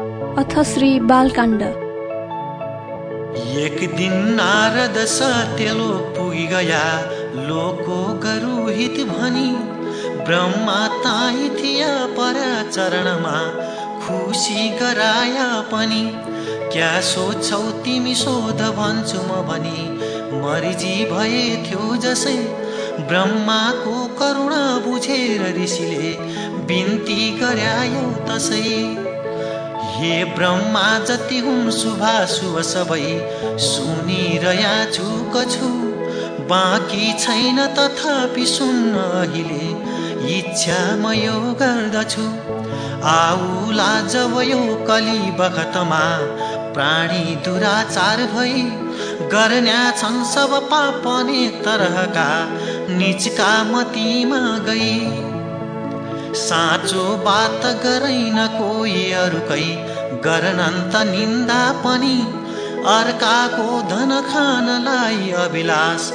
अथ श्री बालकाण्ड। एक दिन नारद सत्यलो पुगी गया लोको गरुहित भनी ब्रह्मा ताई थिया पर चरणमा खुसी गराया पनि। क्या सोच्छौ तिमी सोध भन्छु म भनी मरिजी भए थियो जसै। ब्रह्माको करुणा बुझेर ऋषिले बिन्ती गर्यायो तसै। हे ब्रह्मा जति हुन् शुभाशुभ सबै सुनिरया छु। कछु बाँकी छैन तथापि सुन्न अहिले इच्छा म यो गर्दछु। आउला जब यो कली बखतमा प्राणी दुराचार भई गर्न्या छन् सब पाप अनेक तरहका निचका मतीमा गई। साँचो बात गरैन कोही अरूकै गर्नन् त निन्दा पनि। अर्काको धन खानलाई अभिलाष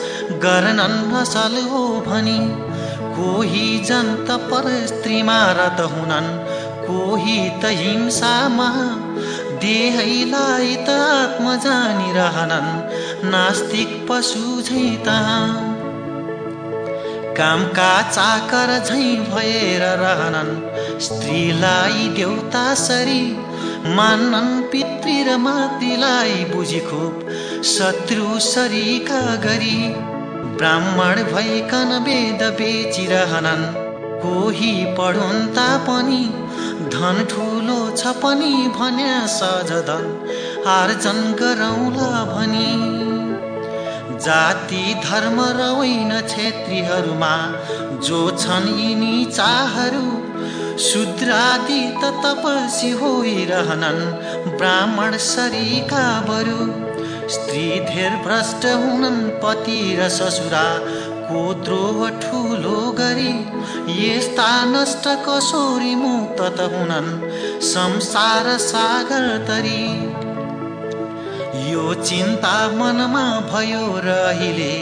गर्नन् असल हो भनी। कोही जन्त पर स्त्रीमा रत हुनन् कोही त हिंसामा। देहैलाई त आत्म जानिरहनन् नास्तिक पशु झै तहाँ। कामका चाकर झै भएर रहनन्। स्त्रीलाई देउता सरी मान्नन् पितृ र मातृलाई बुझी खुब शत्रु सरीका गरी ब्राह्मण भइकन वेद बेचिरहनन् कोही पढुन् तापनि धन ठुलो छ पनि भन्या सहज धन आर्जन गरौँला भनी। जाति धर्म र होइन छेत्रीहरूमा जो छन् यिनी चाहहरू शूद्रादि त तपसी होइरहनन् ब्राह्मण सरीका बरु। स्त्री धेर भ्रष्ट हुनन् पति र ससुरा को द्रोह ठुलो गरी यस्ता नष्ट कसोरी मुक्त त हुनन् संसार सागर तरी। यो चिन्ता मनमा भयो र अहिले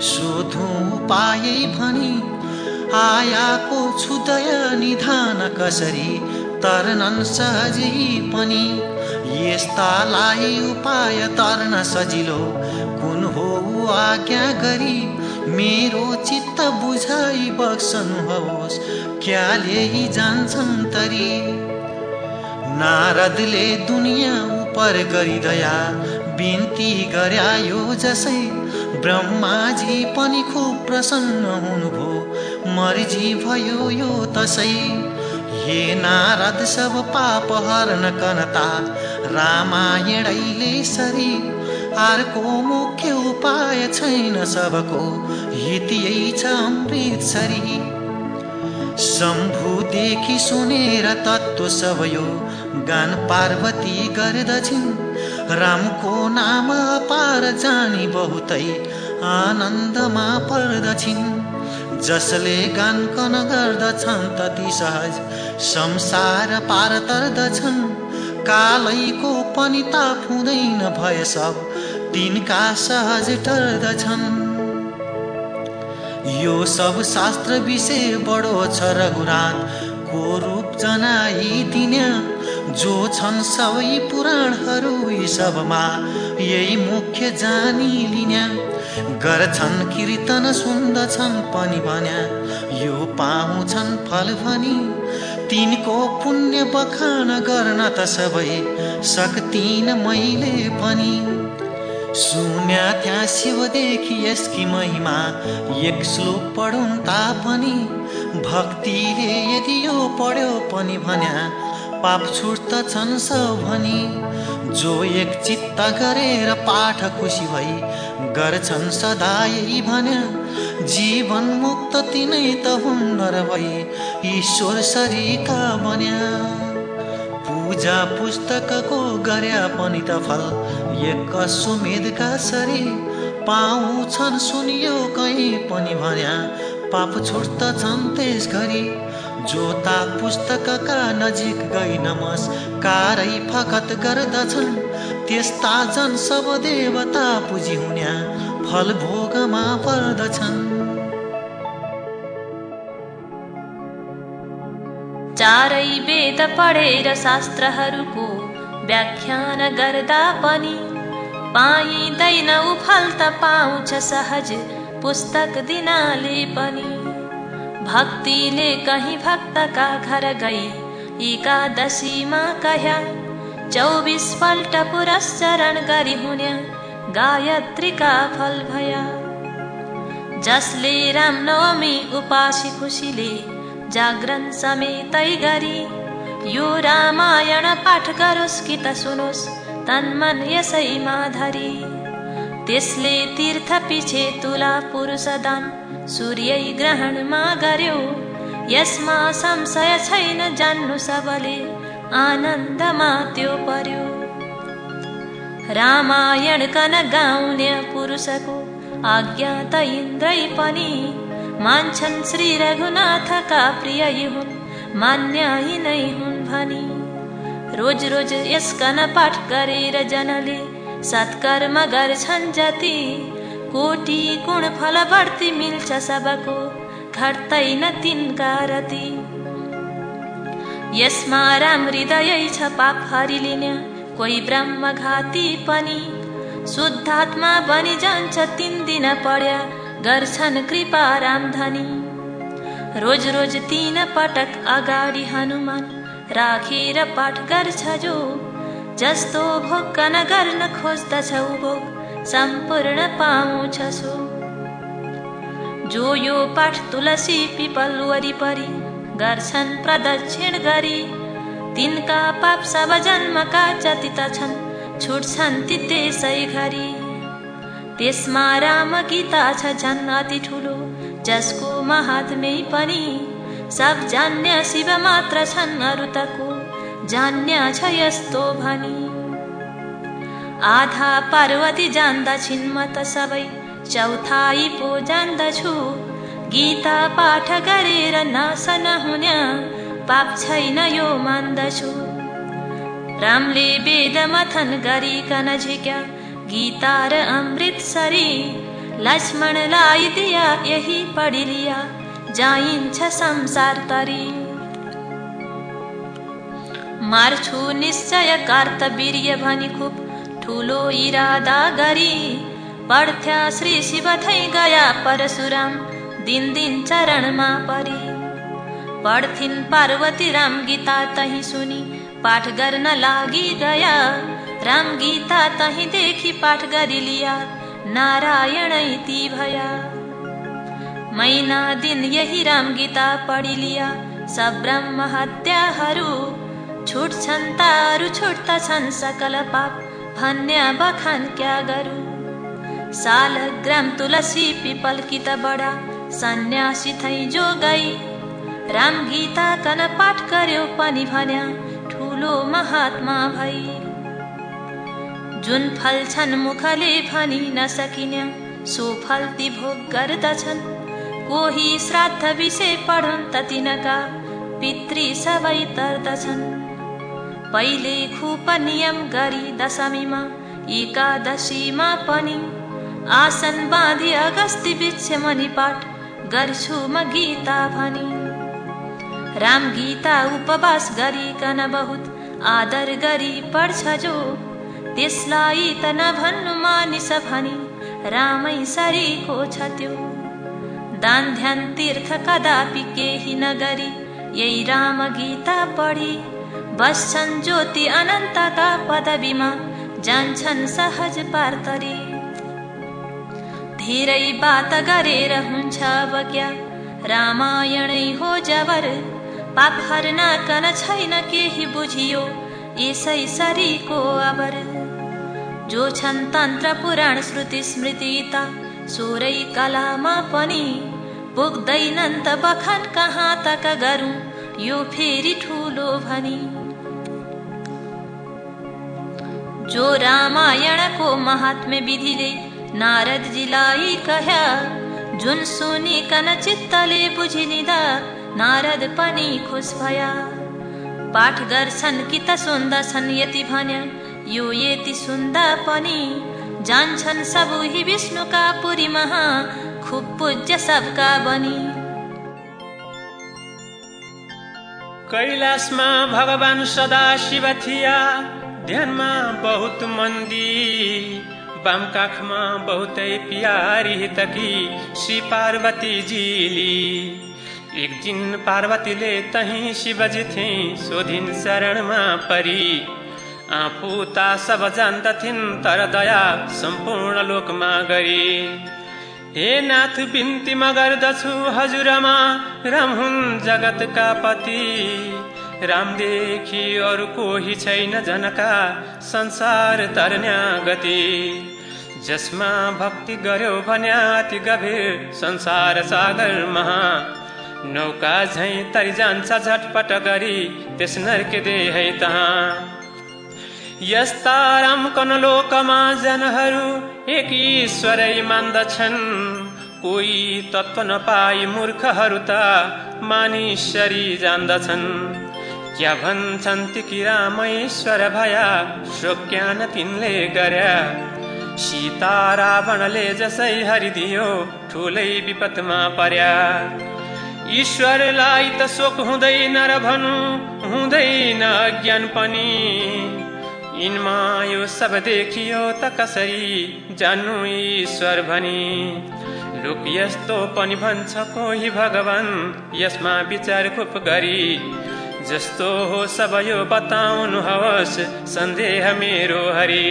सोधौँ उपाय भनी। आयाको छुदय निधान कसरी तर्नन् सहजै पनि। यस्तालाई उपाय तर्न सजिलो कुन हो आज्ञा गरी? मेरो चित्त बुझाइ बक्सनुहोस् क्याले जान्छन् तरी? नारदले दुनियाँ उपर गरिदया बिन्ती गर्यायो जसै ब्रह्माजी पनि खुब प्रसन्न हुनुभयो। मर्जी भयो यो तसै। हे नारद सब पाप हर्न कनता रामायणैले सरी अर्को मुख्य उपाय छैन सबको। हित यही छ अमृतसरी शम्भुदेखि सुनेर तत्त्व सब यो। गान पार्वती गर्दछिन्। रामको नाम अपार जानी बहुतै आनन्दमा पर्दछिन्। जसले गानकन गर्दछन् तति सहज संसार पार तर्दछन्। कालैको पनि ताप हुँदैन भए सब तिनका सहज टर्दछन्। यो सब शास्त्र विषय बडो छ रघुनाथ को रूप जनाइदिने जो छन् सबै पुराणहरू यी सबमा यही मुख्य जानिलिन्या गर्छन् कीर्तन सुन्दछन् पनि भन्या यो पाउँछन् फल भनी। तिनको पुण्य बखान गर्न त सबै सक्तिन मैले पनि सुन्या त्यहाँ शिवदेखि यसकी महिमा एक श्लोक पढुन् तापनि। भक्तिले यदि यो पढ्यो पनि भन्या पाप छुट्दछन् भनी जो एक चित्त गरेर पाठ खुसी भई गर्छन् सदा यही जीवन मुक्त तिनै त हुन्न र भई ईश्वर सरीका बन्या पूजा पुस्तकको गर्या पनि त फल एक सुमेधका सरी पाउँछन् सुनियो कहीँ पनि भन्या पाप छुट्दछन् त्यस घरी जोता पुस्तकका नजिक गई नमस्कारै फकत गर्दछन् त्यस्ता जन सब देवता पुजी हुन्या फल भोगमा पर्दछन्। चारै वेद पढेर शास्त्रहरूको व्याख्यान गर्दा पनि पाइँदैन उफल त पाउँछ सहज पुस्तक दिनाले पनि। भक्तिले कहीँ भक्तका घर गई। एकादशीमा कह्या पल्ट पुरस्चरण गरी हुन्या गायत्रीका फल भया। जसले रामनवमी उपासी खुसीले जागरण समेतै गरी यो रामायण पाठ गरोस् कि त सुनोस् तन्मन यसैमा धरी। त्यसले तीर्थ पिछे तुला पुरुष दान सूर्य ग्रहणमा गर्यो यसमा संशय छैन जान्नु सबले। आनन्दमा त्यो पर्यो। रामायण कन गाउने पुरुषको आज्ञा त इन्द्रै पनि। मान्छन् श्री रघुनाथका प्रिय हुन् मान्य नै हुन् भनी। रोज रोज यसकन पाठ गरेर जनले सत्कर्म गर्छन् जति। कोटी गुण फल बढ्ती मिल्छ सबको घट्दैन तिनका रति यसमा राम हृदय छ पाप हरिलिने कोही ब्रह्मघाती पनि शुद्धात्मा बनि जान्छ तिन दिन पढ्या गर्छन् कृपा रामधनी रोज रोज तिन पटक अगाडि हनुमान राखेर पाठ गर्छ जो जस्तो भोग गर्न खोज्दछ भोग सम्पूर्ण पाउँछ सो जो यो पाठ तुलसी पिपल वरिपरि गर्छन् प्रदक्षिण गरी। तिनका पाप सब जन्मका जति त छन्, छुट्छन् ती त्यसै घरी। त्यसमा राम गीता छ झन् अति ठुलो, जसको महात्मै पनि सब जान्य शिव मात्र छन् अरू तको जान्य छ यस्तो भनी। आधा पार्वती जान्दछिन् म त सबै चौथाई पो जान्दछु। गीता पाठ गरेर नास नहुन्या पाप छैन यो मान्दछु। रामले वेद मथन गरिकन झिक्या गीता र अमृतसरी लक्ष्मणलाई दिया यही पढी लिया जाइन्छ संसार तरी। मार्छु निश्चय कार्तवीर्य भनी खुब ठुलो इरादा गरी पढ्थ्या श्री शिव थै गया परशुराम दिन दिन चरणमा परी। पढ्थिन् पार्वती राम गीता तही सुनि पाठ गर्न लागि गया राम गीता तही देखि पाठ गरी लिया नारायणै ती भया। महिना दिन यही राम गीता पढी लिया सब ब्रह्म हत्याहरू छुट्छन् तारु छुट्दछन् सकल पाप भन्या बखान क्या गरू? सालग्राम तुलसी पिपल कि बडा सन्यासी थै जो गई। राम गीता कन पाठ गर्यो पनि भन्या ठुलो महात्मा भई। जुन फल छन् मुखले भनि नसकिन्या सो फल ती भोग गर्दछन्। कोही श्राद्ध विषय पढुन् त तिनका पितृ सबै तर्दछन्। पहिले खुप नियम गरी दशमीमा एकादशीमा पनि। आसन बाँधी अगस्ती बिच्छे मनी पाठ गर्छु म गीता भनी। राम गीता उपवास गरिकन बहुत आदर गरी पढ्छ जो। त्यसलाई त नभन्नु मानिस भनी रामै सरीको छ त्यो। दान ध्यान तीर्थ कदापि केही नगरी यही राम गीता पढी। बस्छन् ज्योति अनन्तका पदवीमा जान्छन् सहज पार्तरी धेरै बात गरेर हुन्छ अब क्या रामायणै हो जबर पाप कन छैन केही बुझियो यसै सरीको अबर जो छन् तन्त्र पुराण श्रुति स्मृति त सोरै कलामा पनि पुग्दैनन् त बखान कहाँ तक गरौँ यो फेरि ठुलो भनी। जो रामायणको महात्म्य विधिले नारदजीलाई कह्या जुन सुनिकन चित्तले बुझिलिँदा नारद पनि खुस भया। पाठ गर्छन् कि त सुन्दछन् यति भन्या यो यति सुन्दा पनि। जान्छन् सब हि विष्णुका पुरी महा खुब पूज्य सबका बनी। कैलाशमा भगवान सदा शिव थिया। ध्यानमा बहुत मन्दी बाम काखमा बहुतै प्यारी तकी श्री पार्वती जीली एक दिन पार्वतीले तही शिवजी थिए सोधिन शरणमा परी। आफू ता सब जान्दथिन् तर दया सम्पूर्ण लोकमा गरी। हे नाथ बिन्ती म गर्दछु हजुरमा राम हुन् जगतका पति। रामदेखि अरू कोही छैन जनका संसार तरन्या गति। जसमा भक्ति गर्यो भने अति गभीर संसार सागर महा। नौका झै तरि जान्छ झटपट गरी त्यस नर्के दे है तहाँ। यस्ता रामकन लोकमा जनहरू एक ईश्वरै मान्दछन्। कोही तत्व नपाई मूर्खहरू त मानिसरी जान्दछन्। क्या भन्छन् ती रामेश्वर भया? शोक्यान तिनले गर्या सीता रावणले जसै हरिदियो ठुलै विपदमा पर्या। ईश्वरलाई त शोक हुँदैन र भनु हुँदैन अज्ञान पनि। यिनमा यो सब देखियो त कसरी जान्नु ईश्वर भनी। लोक यस्तो पनि भन्छ कोही भगवान यसमा विचार खुप गरी। जस्तो हो सब यो बताउनुहोस् सन्देह मेरो हरि।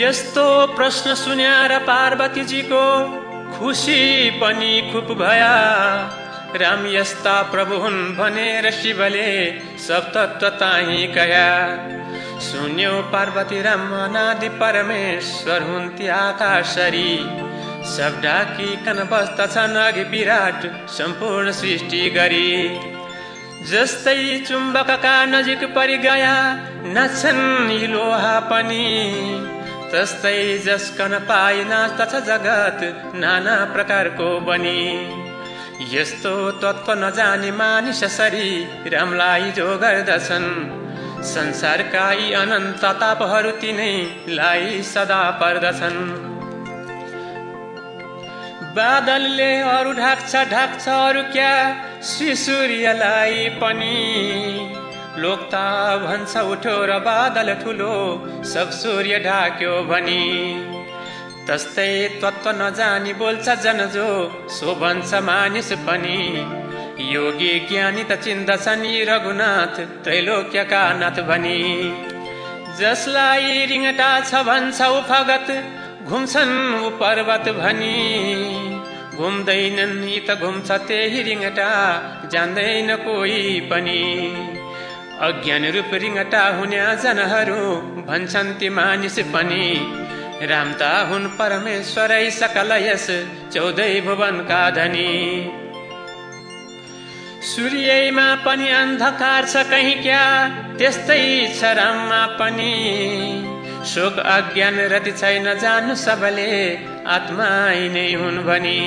यस्तो प्रश्न सुन्याएर पार्वतीजीको खुसी पनि खुप भया। राम यस्ता प्रभु हुन् भनेर शिवले सब ताही कया। सुन्यो पार्वती राम अनादि परमेश्वर हुन्थे आकाशरी। सब बस्दछन् अघि विराट सम्पूर्ण सृष्टि गरी। जस्तै चुम्बकका नजिक परिगया नाच्छन् यी लोहा पनि। तस्तै जसकन पाइ नाच्दछ जगत नाना प्रकारको बनी। यस्तो तत्व नजाने मानिस सरी रामलाई जो गर्दछन्। संसारका यी अनन्त तापहरू तिनैलाई सदा पर्दछन्। बादलले अरू ढाक्छ ढाक्छ अरू क्या? श्री सूर्यलाई पनि। लोकता भन्छ उठो र बादल ठुलो सब सूर्य ढाक्यो भनी। तस्तै तत्व नजानी बोल्छ जन जो सो भन्छ मानिस पनि। योगी ज्ञानी त चिन्दछन् यी रघुनाथ त्रैलोक्यका नाथ भनी। जसलाई रिङटा छ भन्छ ऊ फगत घुम्छन् ऊ पर्वत भनी घुम्दैनन् यी त घुम्छ त्यही रिङटा जान्दैन कोही पनि। अज्ञान रूप रिङटा हुने जनहरू भन्छन् ती मानिस पनि। रामता हुन् परमेश्वरै सकल यस चौधै भुवनका धनी सूर्यमा पनि अन्धकार छ कहीँ क्या त्यस्तै छ राममा पनि। शोक अज्ञान रति छैन जानु सबले आत्मा नै हुन् भनी।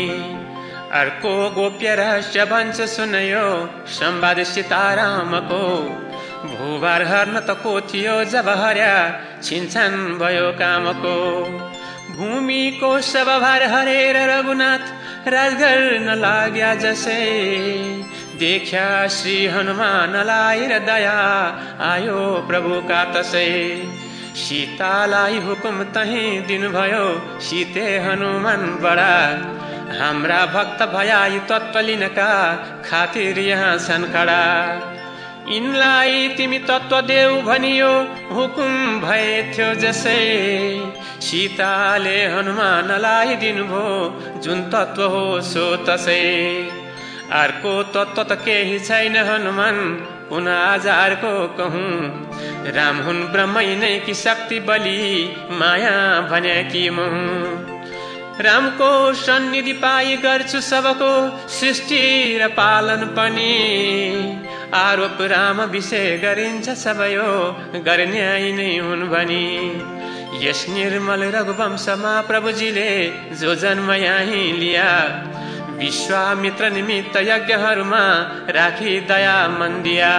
अर्को गोप्य रहस्य भन्छ सुनयो सम्वाद सीतारामको। भूभार हर्न त को थियो जब हर्या छिन्छन् भयो कामको। भूमिको सब भार हरेर रघुनाथ राज गर्न जसै। देख्या श्री हनुमानलाई र दया आयो प्रभुका तसै। सीतालाई हुकुम तही दिनुभयो सीते हनुमान बडा। हाम्रा भक्त भया तत्व लिनका खातिर यहाँ छन् खडा। यिनलाई तिमी तत्व देऊ भनियो हुकुम भए थियो जसै। सीताले हनुमानलाई दिनुभयो जुन तत्व हो सो तसै। अर्को तत्व त केही छैन हनुमान पुनः आज अर्को कहूँ। राम हुन् ब्रह्मै नै कि शक्ति बलि माया भने कि मुँ। रामको सन्निधि पाइ गर्छु सबको सृष्टि र पालन पनि। आरोप राम विषय गरिन्छ सबयो गर्ने नै हुन् भनी। यस निर्मल रघुवंशमा प्रभुजीले जो जन्म यहीँ लिया विश्वामित्र निमित्त यज्ञहरूमा राखी दया मन्दिया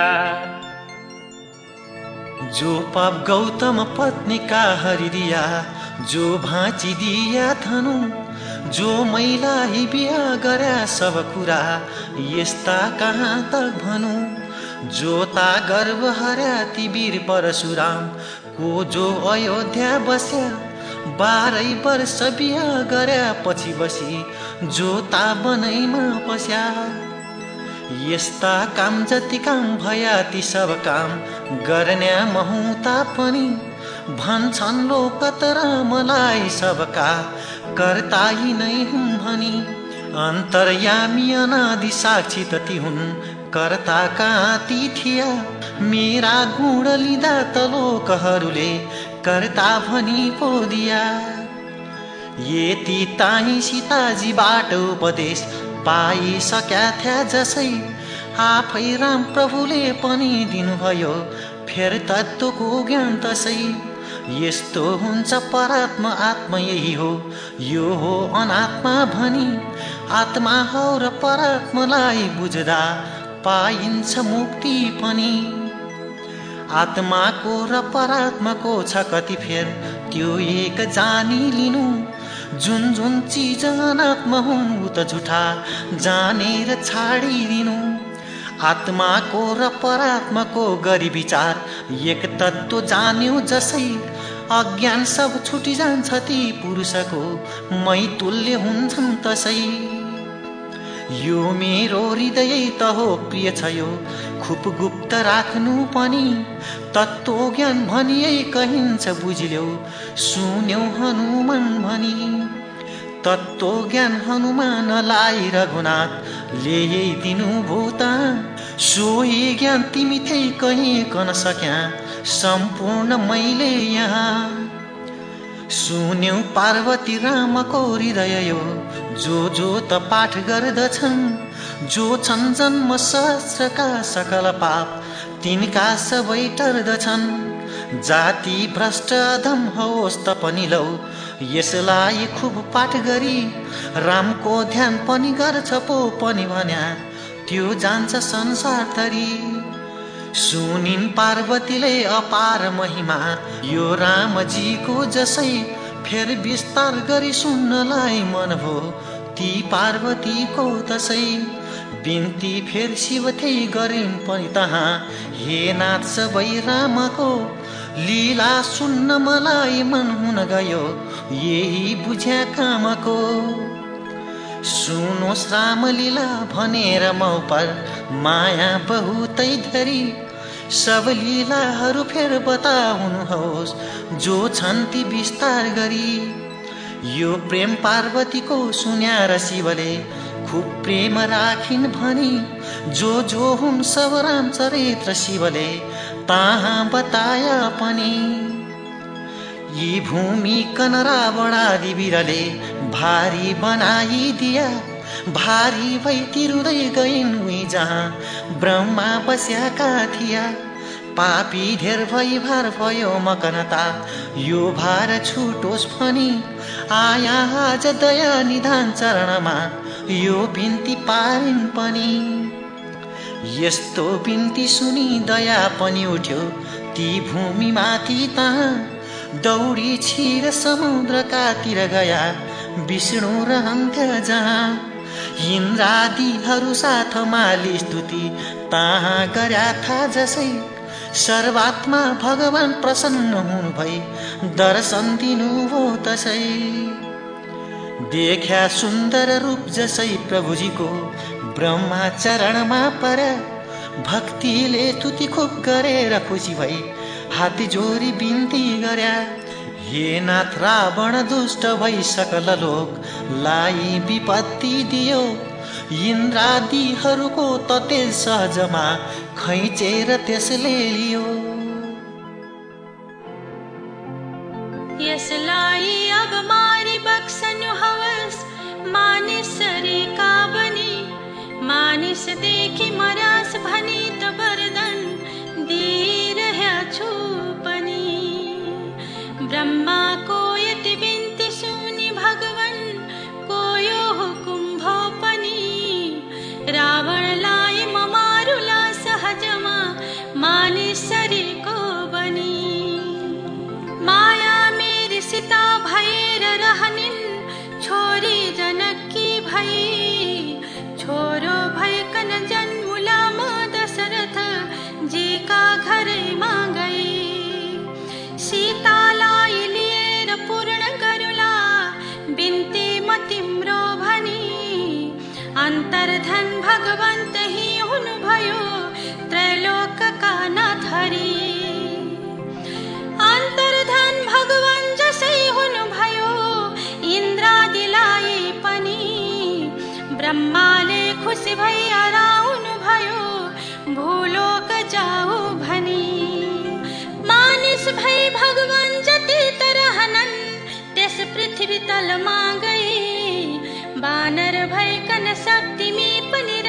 जो पाप गौतम पत्नीका हरिदिया जो भाँची दिया थनु जो महिला बिहा गर्या सब कुरा यस्ता कहाँ त भनौँ जोता गर्व हर्या ती वीर परशुराम को जो अयोध्या बस्या बाह्रै वर्ष बिहा गर्या पछि बसी जोता बनैमा पस्या। यस्ता काम जति काम भया ती सब काम गर्न्या महुता पनि भन्छन् लोकत रामलाई सबका। कर्ता नै हुन् भनी अन्तर्यामी अनादि साक्षी ती हुन् कर्ता ती थिया मेरा गुण लिँदा त लोकहरूले कर्ता भनी पो दिया यति ताही सीताजीबाट उपदेश पाइसक्या थ्या जसै। आफै राम प्रभुले पनि दिनुभयो फेर तत्त्वको ज्ञान तसै। यस्तो हुन्छ परात्मा आत्मा यही हो यो हो अनात्मा भनी। आत्मा हो र परात्मालाई बुझ्दा पाइन्छ मुक्ति पनि। आत्माको र परात्माको छ कति फेर? त्यो एक जानी लिनु। जुन जुन चिज अनात्मा हुन् त झुठा। जानेर छाडिदिनु। आत्माको र परात्माको गरी विचार। एक तत्त्व जान्यो जसै अज्ञान सब छुटी जान्छ ती पुरुषको। मै तुल्य हुन्छन् तसै। यो मेरो हृदय त हो प्रिय छ यो। खुप गुप्त राख्नु पनि तत्त्व ज्ञान भनिए कहिन्छ बुझ्यौ सुन्यौ हनुमान भनी तत्त्व ज्ञान हनुमानलाई रघुनाथ ल्याइदिनु भूता। सोही ज्ञान तिमी थिए कहीँ कन सक्या सम्पूर्ण मैले यहाँ। सुन्यौ पार्वती रामको हृदय यो जो जो त पाठ गर्दछन् जो छन् जन्म सहस्रका सकल पाप तिनका सबै टर्दछन्। जाति भ्रष्ट अधम होस् त पनि लौ यसलाई खुब पाठ गरी रामको ध्यान पनि गर्छ पो पनि भन्या त्यो जान्छ संसार तरी। सुनिन् पार्वतीले अपार महिमा। यो रामजीको जसै फेर विस्तार गरी सुन्नलाई मन भो। ती पार्वतीको तसै बिन्ती फेर शिवथे गरिन् पनि तहाँ। हे नाथ सबै रामको लीला सुन्न मलाई मन हुन गयो। यही बुझ्या कामको। सुनोस् लीला भनेर म माया बहुतै धरी। सब लीलाहरू फेर बताउनुहोस् जो छन् ती विस्तार गरी। यो प्रेम पार्वतीको सुन्या शिवले खुब प्रेम राखिन् भनी जो जो हुन् सब राम चरित्र शिवले ताहा बताया पनि। यी भूमि कनरा बडादी बिरले भारी बनाइदिया भारी भई तिरुदै गइन् उही जहाँ ब्रह्मा बस्याका थिया पापी धेर भई भार भयो मकनता यो भार छुटोस् भनी आया आज दया निधान चरणमा यो बिन्ती पारिन् पनि यस्तो बिन्ती सुनि दया पनि उठ्यो ती भूमि माथि त दौडी छिर समुद्रकातिर गया विष्णु रहन्थ्यो जहाँ। इन्द्रादिहरू साथ माली स्तुति तहाँ गर्या था जसै सर्वात्मा भगवान प्रसन्न हुनु भई दर्शन दिनु हो तसै। देख्या सुन्दर रूप जसै प्रभुजीको ब्रह्मा चरणमा पर भक्तिले तुति खुब गरेर खुसी भई हाती जोरी बिन्ती गर्या हे नाथ रावण दुष्ट भई सकल लोक लाई विपत्ति दियो। इन्द्रादिहरूको त तेज सहजमा खैचेर त्यसले लियो। यसलाई अब मारी बक्सनु हवस मानिसरी का बनी देखि मरास खुसी भई हराउनु भयो भूलोक जाऊ भनी। मानिस भई भगवान जति तरहनन् त्यस पृथ्वी तलमा गई बानर भइकन शक्तिमी पनि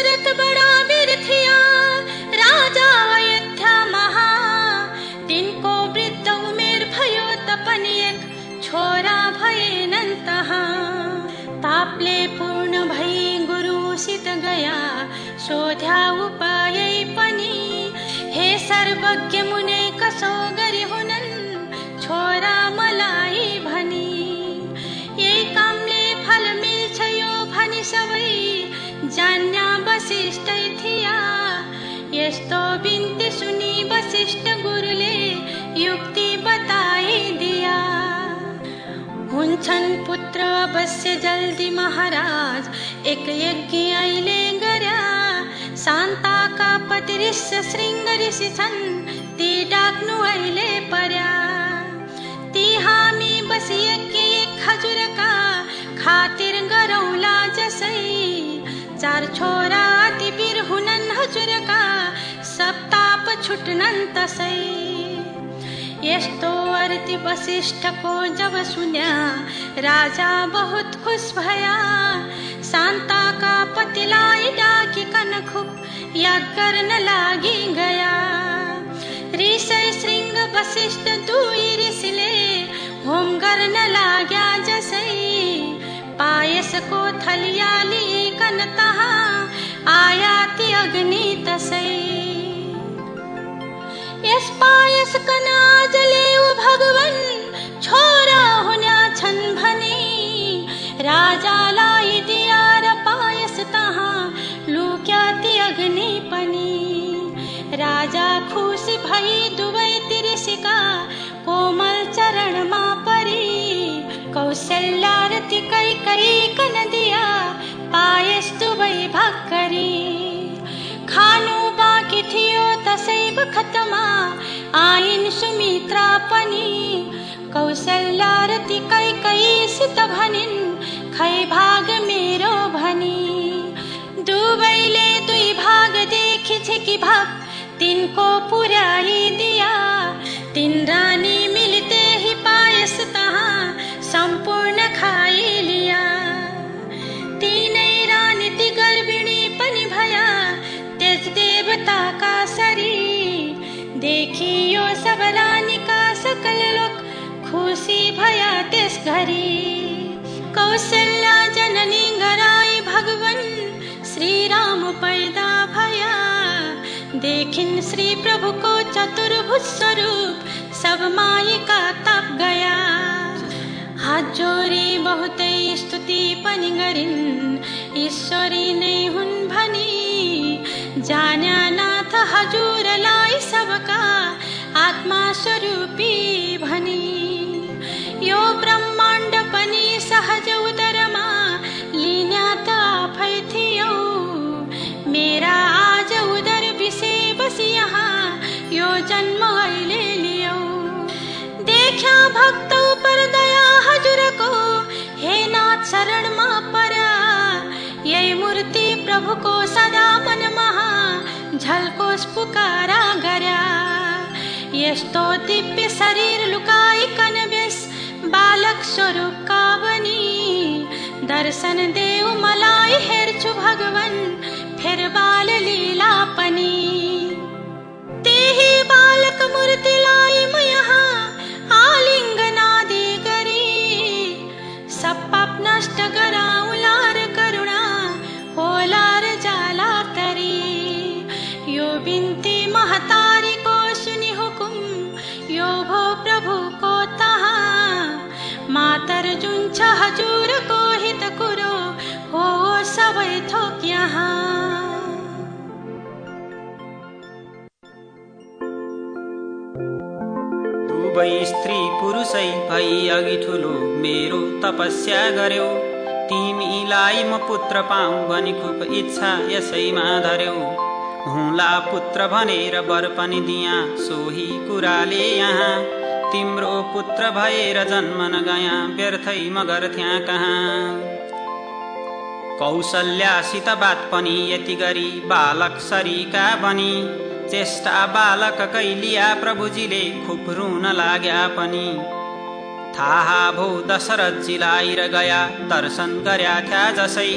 दशरथ बडा वीर थिया राजा अयोध्या महा। तिनको वृद्ध उमेर भयो त पनि एक छोरा भएनन् तहाँ तापले पूर्ण भई गुरुसित गया। सोध्या उपाय पनि। हे सर्वज्ञ मुने कसो गरी हुनन् बिन्ती सुनि वशिष्ठ गुरुले युक्ति हुन्छन् पुत्र अवश्य जल्दी महाराज, एक यज्ञ अहिले गर्या। शान्ताका पति ऋष्य शृङ्ग ऋषि छन्, ती डाक्नु अहिले पर्या। ती हामी बस यज्ञ एक खजुरका खातिर गरौला जसै। चार छोरा अति वीर हुनन् हजुरका सप्ताप छुटनंतसे यस्तो अर्ति वशिष्ठ को जब सुन्या राजा बहुत खुश भया। शांता का पतिलाई डाकी कनखुप याद करन लागी गया। ऋषय श्रृंग वशिष्ठ दुई ऋषिले होम करन लाग्या जसै। पायस को थलिया लिए कन तहा आयाति अग्नि तसै। यस पायस कनाजले भगवन, छोरा हुन्या छन् भने। दिया र पायस तहाँ लुक्या ती अग्नि पनि। राजा खुसी भई दुवै तिरसिका, कोमल चरणमा परी। कौशल्या र ती कै कै कन दिया पायस थियो तसै बखतमा आइन् सुमित्रा पनि कौशल्या र ती कै कैसित भनिन् खै भाग मेरो भनी। दुवैले दुई भाग देखि कि भाग तिनको पुर्याइदिया तिन रानी रानीका सकल लोक खुसी भया घरी कौशल्या जननी भगवन श्री राम पैदा भया। देखिन श्री प्रभुको चतुर्भुज स्वरूप, सब माइका तप गया। हात जोरी बहुतै स्तुति पनि गरिन् ईश्वरी नै हुन् भनी। जान्या नाथ हजुरलाई सबका। आत्मा स्वरूपी भनी यो ब्रह्माण्ड पनि सहज उदरमा लिन्या त थियो मेरा आज उदर विषय बसी यहाँ यो जन्म अहिले लियो देख्या भक्त पर दया हजुरको हे नाथ शरणमा पर्या यही मूर्ति प्रभुको सदा मन महा झल्कोस पुकारा गर्या शरीर लुकाइकन बेस बालक स्वरूपका बनी दर्शन देऊ मलाई हेर्छु भगवन फेर बाल लीला पनि त्यही बालक मूर्तिलाई दुवै स्त्री पुरुषै भई अघि ठुलो मेरो तपस्या गर्यो। तिमीलाई म पुत्र पाऊ भनी खुब इच्छा यसैमा धर्यो। हुँला पुत्र भनेर बर पनि दिया सोही कुराले यहाँ। तिम्रो पुत्र भएर जन्मन नगया व्यर्थै म गर्थ्या कहाँ। कौशल्यासित बात पनि यति गरी बालक सरीका बनी। चेष्टा बालक कैलिया प्रभुजीले खुब लाग्या पनि। थाहा भो दशरथजीलाई र गया दर्शन गर्या थ्या जसै।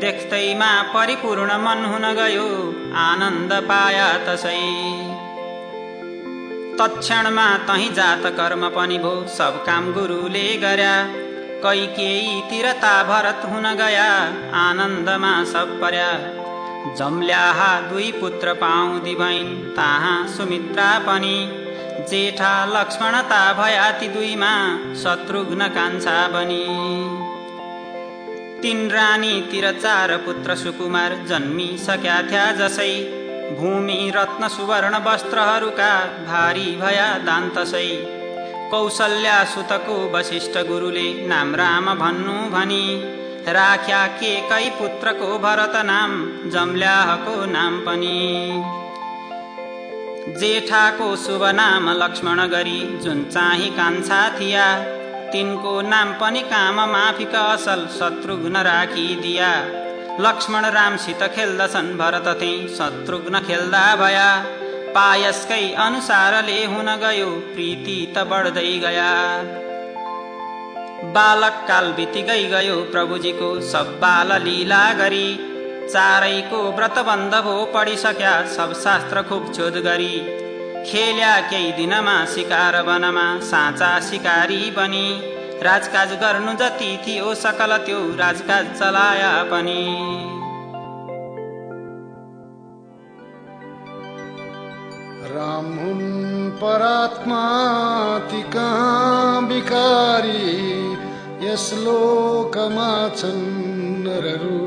देख्दैमा परिपूर्ण मन हुन गयो आनन्द पाया तसै। तक्षणमा तही जात कर्म पनि भो सब काम गुरुले गर्या। कैकेयीतिर ता भरत हुन गया आनन्दमा सब पर्या। जम्ल्याहा दुई पुत्र पाउँदी भइन् ताहा सुमित्रा पनि। जेठा लक्ष्मणता भया ती दुईमा शत्रुघ्न कान्छा बनी। तीन रानीतिर चार पुत्र सुकुमार जन्मिसक्या थ्या जसै। भूमि रत्न सुवर्ण वस्त्रहरूका भारी भया दान्तसै। कौशल्या सुतको वशिष्ठ गुरुले नाम राम भन्नु भनी। राख्या के कै पुत्रको भरत नाम जम्ल्याहको नाम पनि। जेठाको शुभ नाम लक्ष्मण गरी जुन चाहिँ कान्छा थिया तिनको नाम पनि काम माफिका असल शत्रुघ्न राखिदिया लक्ष्मण रामसित खेल्दछन् भरत त्यही शत्रुघ्न खेल्दा भया। पायसकै अनुसारले हुन गयो प्रीति त बढ्दै गया। बालक काल बितिकै गयो प्रभुजीको सब बाल लीला गरी। चारैको व्रतबन्ध भो पढिसक्या सब शास्त्र खुब चोद गरी। खेल्या केही दिनमा सिकार वनमा साँचा सिकारी बनी। राजकाज गर्नु जति थियो सकल त्यो राजकाज चलाया पनि। राम हुन् परात्मा विकारी यशलो नरपधारी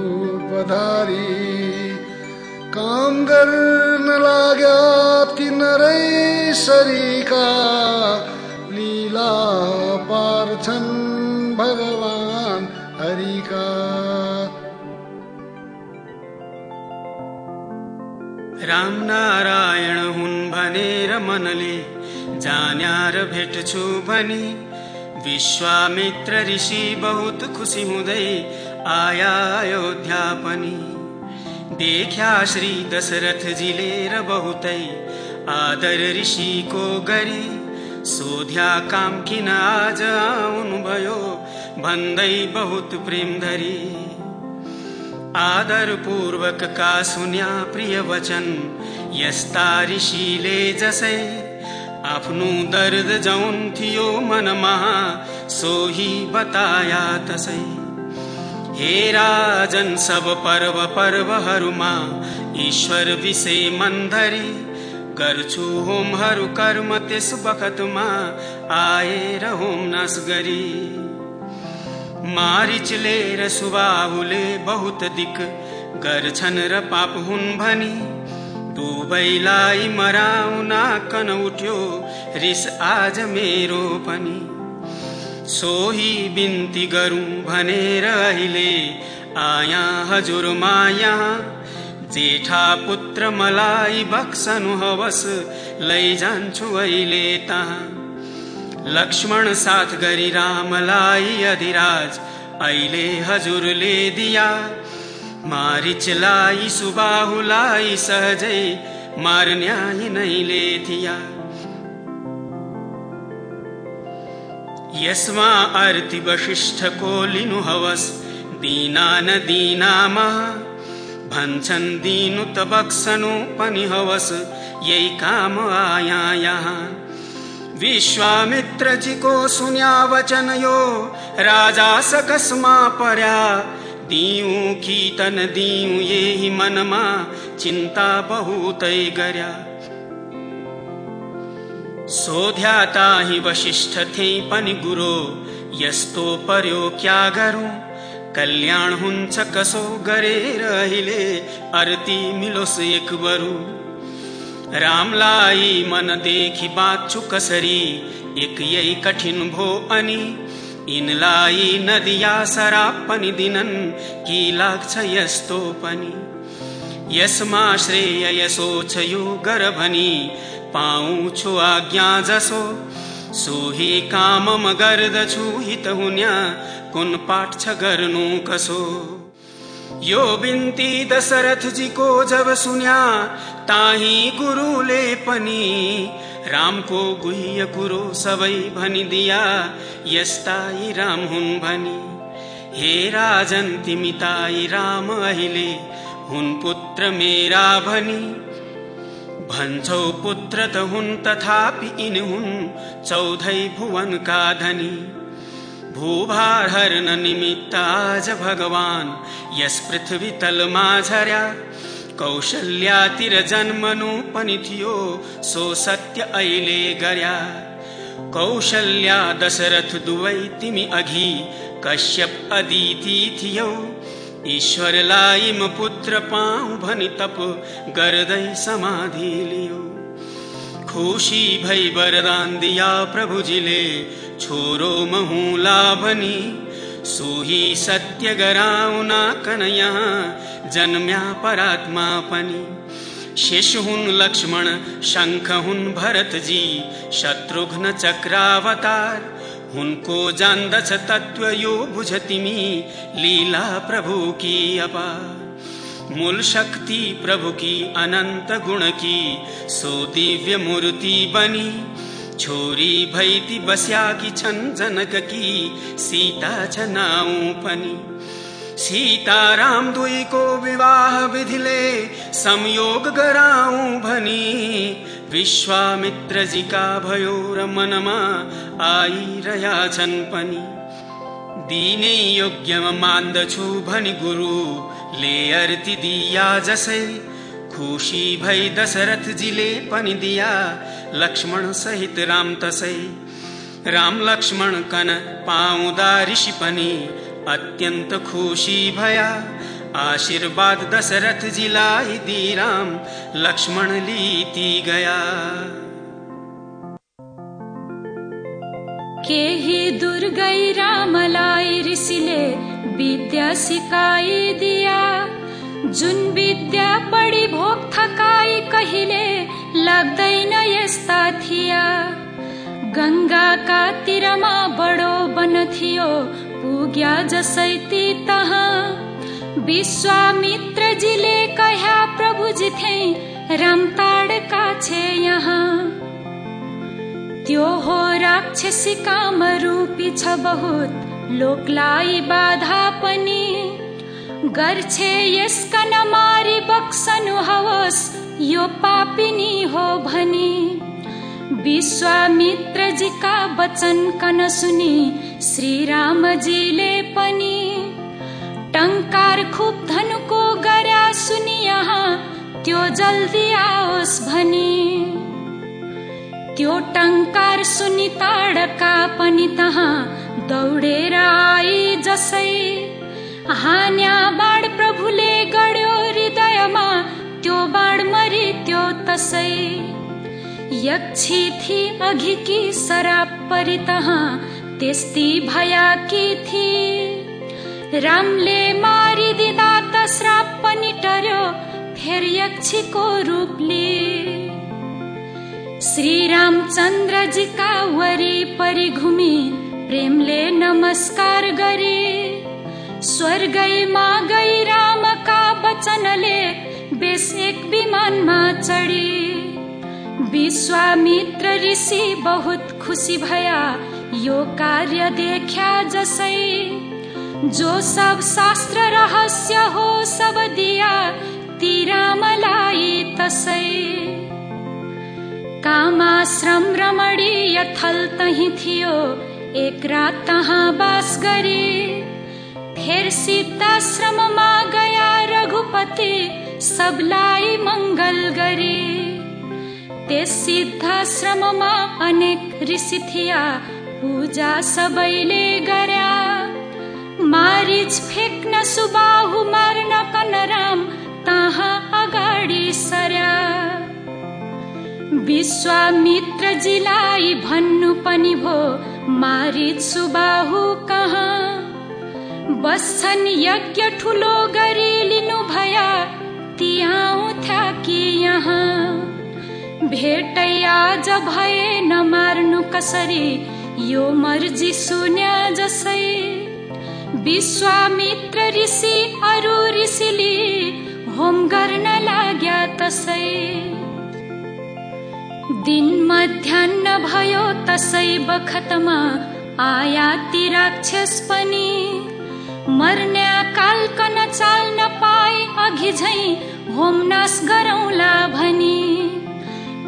का नरका लीला पार्थन् भगवान् हरिका। राम नारायण हुन् भनेर मनले जान्या र भेट्छु भनी। विश्वामित्र ऋषि बहुत खुसी हुँदै आया अयोध्या पनि। देख्या श्री दशरथजीले र बहुतै आदर ऋषिको गरी। सोध्या काम किन आज आउनुभयो भन्दै बहुत प्रेम धरी। आदर पूर्वक का सुन्या प्रिय वचन? यस्ता ऋषिले जसै आफ्नो दर्द जौन थियो मनमा सोही बताया तसै। हे राजन सब पर्व पर्वहरूमा ईश्वर विषय मन्धरी गर्छु होमहरू कर्म त्यस बखतमा आएर होम नाश गरी। मारिचले र सुबाहुले बहुत दिक गर्छन् र पाप हुन् भनी दुवैलाई मराउन कन उठ्यो रिस आज मेरो पनि। सोही बिन्ती गरौँ भनेर अहिले आया हजुर माया। जेठा पुत्र मलाई बक्सनु हवस लैजान्छु अहिले तहाँ लक्ष्मण साथ गरी रामलाई अधिराज अहिले हजुरले दिया। मारिचलाई सुबाहुलाई सहजै थिया यसमा आरती वशिष्ठको लिनु हवस दिना न दिनामा भन्छन् दिनु त बक्सनु पनि हवस यही काम आया यहाँ। विश्वामित्रजीको सुन्या वचन यो राजा सकसमा पर्या दिउ कि तन दिउ यही मनमा चिन्ता बहुतै गर्या। सोध्या ताही वशिष्ठ थे पनि गुरु यस्तो पर्यो क्या गरौँ? कल्याण हुन्छ कसो गरेर अहिले आरती मिलोस् एक बरु रामलाई मनदेखि बाँच्छु कसरी एक यही कठिन भो अनि यिनलाई नदिया सराप पनि दिनन् कि लाग्छ यस्तो पनि यसमा श्रेय यसो छ यो गर भनी पाउँछु आज्ञा जसो। सोही काम गर्दछु हित हुन्या कुन पाठ छ गर्नु कसो। यो बिन्ती दशरथजीको जब सुन्या ताही गुरुले पनि। रामको गुह्य कुरो सबै भनिदिया। यस्ता राम हुन् भनी। हे राजन तिमी ताई राम अहिले हुन् पुत्र मेरा भनी। भन्छौ पुत्र त हुन् तथापि यिन हुन् चौधै भुवनका धनी। भूभार हर्न निमित्त आज भगवान यस पृथ्वी तलमा झर्या। कौशल्यातिर जन्मनु पनि थियो सो सत्य अहिले गर्या। कौशल्या दशरथ दुवै तिमी अघि कश्यप अदिति थियौ ईश्वरलाई म पुत्र पाऊ भनी तप गर्दै समाधि लियो। खुसी भई वरदान दिया प्रभुजीले छोरो महुला भनी सोही सत्य गराउना कन यहाँ जन्म्या परात्मा पनि शेष हुन् लक्ष्मण शङ्ख हुन् भरतजी शत्रुघ्न चक्रावतार उनको जान्दछ तत्व यो बुझ तिमी लीला प्रभु की अपा। मूल शक्ति प्रभु की अनंत गुण की सो दिव्य मूर्ति बनी। छोरी भैती बस्या जनक की सीता छ नाउ पनि सीता राम दुईको विवाह विधिले संयोग गराऊ भनी। विश्वामित्रजीका भयो र मनमा आइरहेछन् पनि दिने योग्यमा मान्दछु भनी गुरु ले अर्ती दिया जसै। खुसी भई दशरथजीले पनि दिया लक्ष्मण सहित राम तसै। राम लक्ष्मण कन पाउँदा ऋषि पनि अत्यन्त खुसी भया आशीर्वाद दशरथ जिलाई दी राम लक्ष्मण लीती गया। केही दुर्गै रामलाई ऋषिले विद्या सिकाई दिया। जुन विद्या पढी भोग थकाई कहिले लाग्दैन यस्ता थिया। गङ्गाका तिरमा बडो बन थियो पुग्या जसै ती तहाँ विश्वामित्रजीले कह्या प्रभुजी थे रामताडका छे यहाँ? त्यो हो राक्षसी काम रूपी छ बहुत लोकलाई बाधा पनि। गर्छे यसका नमारी बक्सनु हवस् यो पापिनी हो भनी। विश्वामित्रजीका वचन कन सुनि श्रीरामजीले पनि टङ्कार खुब धनुको गर्या सुनि यहाँ त्यो जल्दी आओस् भनी? त्यो टङ्कार सुनि ताडका पनि तहाँ? दौडेर आई जसै हान्या बाण प्रभुले गड्यो हृदयमा त्यो बाण मरि त्यो तसै। यक्षी थी अघि की सराप परि तहाँ त्यस्ती भयाकी थी रामले मारिदिँदा त श्राप पनि टर्यो फेर यक्षीको रूपले। श्री रामचन्द्रजीका वरिपरि घुमी प्रेमले नमस्कार गरे। स्वर्गैमा गई रामका वचनले बेस एक विमानमा चढी। विश्वामित्र ऋषि बहुत खुसी भया यो कार्य देख्या जसै जो सब शास्त्र रहस्य हो सब दिया ती रामलाई तसै। कामाश्रम रमणी यथल तही थियो एक रात तहाँ बास गरे। फेर सीताश्रममा गया रघुपति सबलाई मङ्गल गरे। त्यस सिद्धाश्रममा अनेक ऋषि थिया पूजा सबैले गर्या। मारिच फेक्न सुबाहु मार्न कनराम तहाँ अगाडि सर्या। विश्वामित्रजीलाई भन्नु पनि भो मारित सुबाहु कहाँ? बस्छन् यज्ञ ठुलो गरी लिनु भया ती आउँथ्या कि यहाँ। भेटै आज भए नमार्नु कसरी यो मर्जी सुन्या जसै विश्वामित्र ऋषि अरू ऋषिले होम गर्न लाग्या तसै। दिन मध्यान्न भयो तसै बखतमा आया ती राक्षस पनि। मर्न्या कालकन चाल्न पाए अघि झै होमनाश गरौँला भनी।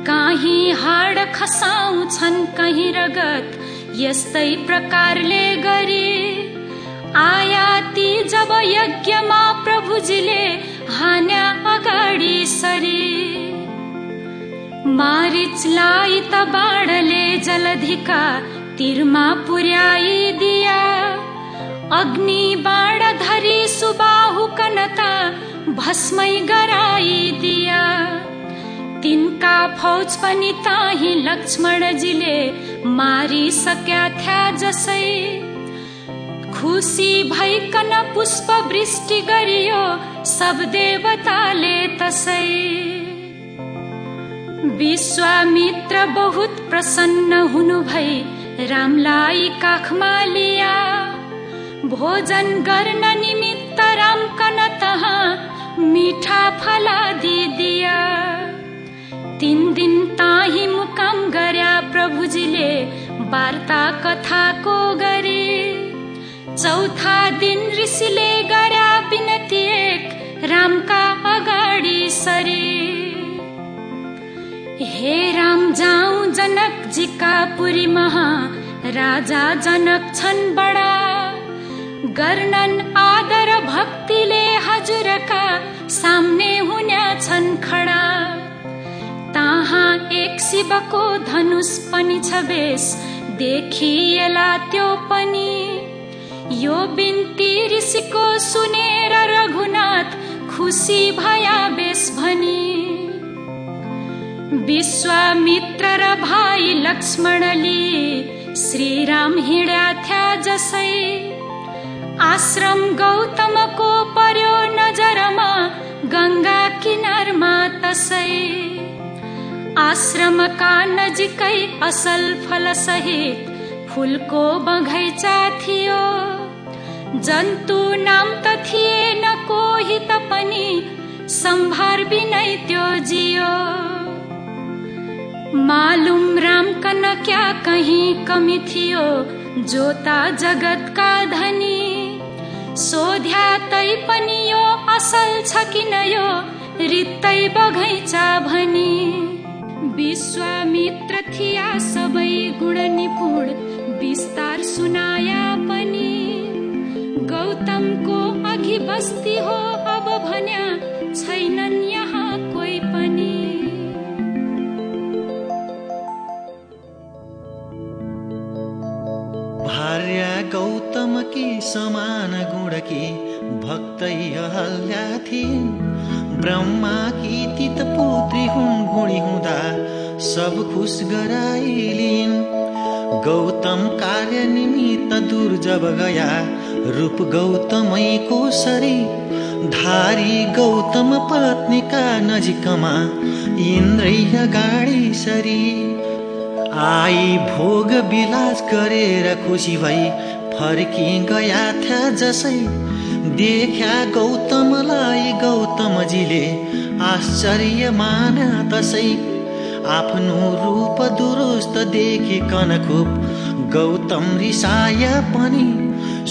काहीँ हाड खसाउँछन् कहीँ रगत यस्तै प्रकारले गरे। आया ती जब यज्ञमा प्रभुजीले हान्या अगाडि सरी। मारिचलाई त बाणले जलधिका तिरमा दिया अग्नि बाण धरी सुबाहु कनता भस्मै दिया तिनका फौज पनि ताही लक्ष्मणजीले मारिसक्या थ्या जसै। खुसी भइकन पुष्प वृष्टि गरियो सब देवताले तसै। विश्वामित्र बहुत प्रसन्न हुनु भई रामलाई काखमा लिया। भोजन गर्न निमित्त रामकन तहाँ मिठा फला दिदिया तिन दिन ताही मुकाम गर्या प्रभुजीले वार्ता कथाको गरे। चौथा दिन ऋषिले गर्या बिनती एक रामका अगाडि सरे। हे राम जाऊ जनक जीका पुरी महा राजा जनक छन् बडा। गर्णन आदर भक्तिले हजुरका सामने हुन्या छन् खडा। ताहा एक शिवको धनुष पनि छ बेस देखिएला त्यो पनि। यो बिन्ती ऋषिको सुनेर रघुनाथ खुसी भया बेस भनी। विश्वामित्र र भाइ लक्ष्मणले श्रीराम हिँड्या थ्या जसै। आश्रम गौतमको पर्यो नजरमा गङ्गा किनारमा तसै। आश्रमका नजिकै असल फलसहित फुलको बगैँचा थियो जन्तु नाम त थिएन कोही त पनि सम्भार बिनै त्यो जियो। मालुम राम कन क्या कहीँ कमी थियो जोता जगतका धनी। सोध्या तै पनि यो असल छ किन यो रित्तै बगैँचा भनी विश्वामित्र थिया सबै गुण निपुण विस्तार सुनाया पनि। गौतमको अघि बस्ती हो अब भन्या छैनन् यहाँ कोही पनि। भार्या गौतम कि समान गुणकी भक्तै अहल्या थिइन्। ब्रह्मा कि तित पुत्री हुन् गुणी हुँदा सब खुस गराइलिन्। गौतम कार्य निमित्त दूर जब गया रूप गौतमैको सरी धारी गौतम पत्नीका नजिकमा इन्द्रिय गाडी सरी। आई भोग विलास गरेर खुसी भई फर्की गया जसै। देख्या गौतमलाई गौतमजीले आश्चर्य माना तसै। आफ्नो रूप दुरुस्त देखिकन खुब गौतम रिसाय पनि।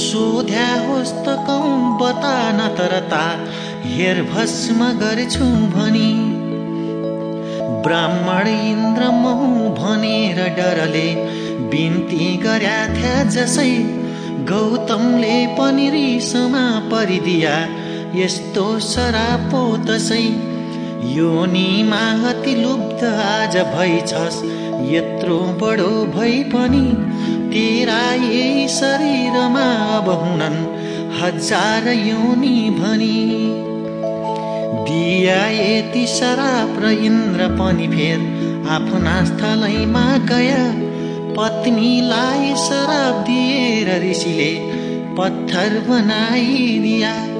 सोध्या होस् त कौ बता न तरता हेर भस्म गर्छु भनी। ब्राह्मण इन्द्र महु भनेर डरले बिन्ती गर्या थ्या जसै। गौतमले पनि रिसमा परिदिया यस्तो सरापो तसै योनिमा अति लुब्ध आज भइछस् यत्रो बडो भई पनि तेरा यही शरीरमा अब हुनन् हजार योनि भनी। दिया यति शराप र इन्द्र पनि फेर आफ्ना स्थलैमा गया। पत्नीलाई शराब दिएर ऋषिले पत्थर बनाइदिया।